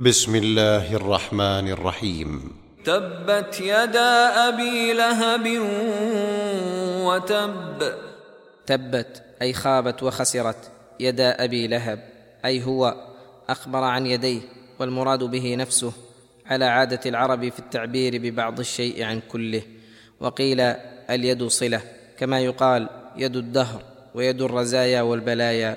بسم الله الرحمن الرحيم. تبت يدا أبي لهب وتب. تبت أي خابت وخسرت يدا أبي لهب أي هو أخبر عن يديه والمراد به نفسه على عادة العرب في التعبير ببعض الشيء عن كله. وقيل اليد صلة كما يقال يد الدهر ويد الرزايا والبلايا.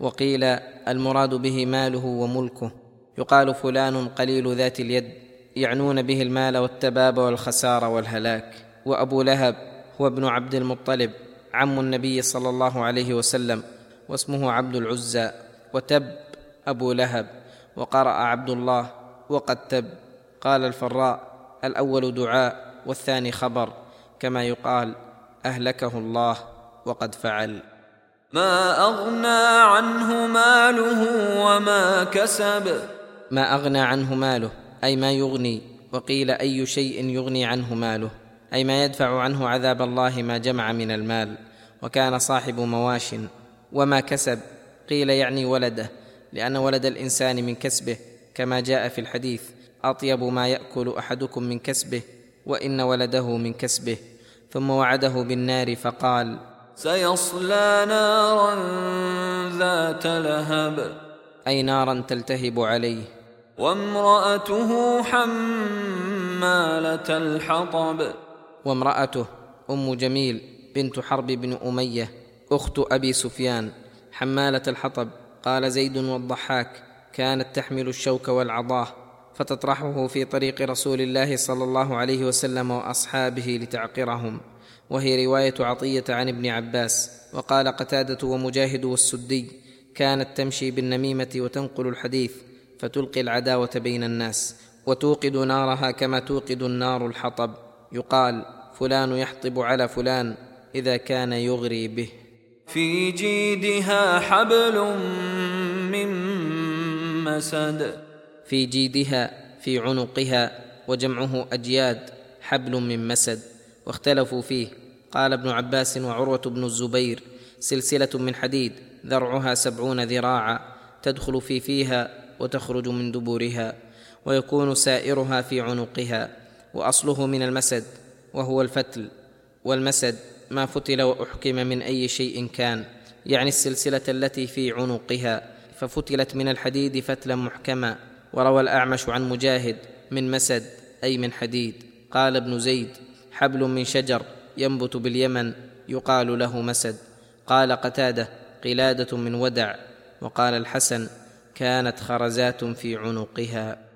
وقيل المراد به ماله وملكه. يقال فلان قليل ذات اليد يعنون به المال والتباب والخسار والهلاك. وأبو لهب هو ابن عبد المطلب عم النبي صلى الله عليه وسلم واسمه عبد العزى. وتب أبو لهب وقرأ عبد الله وقد تب. قال الفراء الأول دعاء والثاني خبر كما يقال أهلكه الله وقد فعل. ما أغنى عنه ماله وما كسب. ما أغنى عنه ماله أي ما يغني وقيل أي شيء يغني عنه ماله أي ما يدفع عنه عذاب الله ما جمع من المال وكان صاحب مواش وما كسب قيل يعني ولده لأن ولد الإنسان من كسبه كما جاء في الحديث أطيب ما يأكل أحدكم من كسبه وإن ولده من كسبه ثم وعده بالنار فقال سيصلى نارا ذات لهب. أي نارا تلتهب عليه. وامرأته حمالة الحطب. وامرأته أم جميل بنت حرب بن أمية أخت أبي سفيان حمالة الحطب. قال زيد والضحاك كانت تحمل الشوك والعضاه فتطرحه في طريق رسول الله صلى الله عليه وسلم وأصحابه لتعقرهم. وهي رواية عطية عن ابن عباس. وقال قتادة ومجاهد والسدي كانت تمشي بالنميمة وتنقل الحديث. فتلقي العداوة بين الناس وتوقد نارها كما توقد النار الحطب. يقال فلان يحطب على فلان إذا كان يغري به. في جيدها حبل من مسد. في جيدها في عنقها وجمعه أجياد حبل من مسد. واختلفوا فيه. قال ابن عباس وعروة بن الزبير سلسلة من حديد ذرعها سبعون ذراعا تدخل في فيها وتخرج من دبورها ويكون سائرها في عنقها وأصله من المسد وهو الفتل. والمسد ما فتل وأحكم من أي شيء كان يعني السلسلة التي في عنقها ففتلت من الحديد فتلا محكما. وروى الأعمش عن مجاهد من مسد أي من حديد. قال ابن زيد حبل من شجر ينبت باليمن يقال له مسد. قال قتادة قلادة من ودع. وقال الحسن كانت خرزات في عنقها.